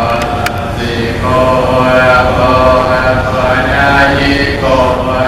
Hãy Di cho Phật Ghiền Mì Gõ Để không bỏ lỡ những video hấp dẫn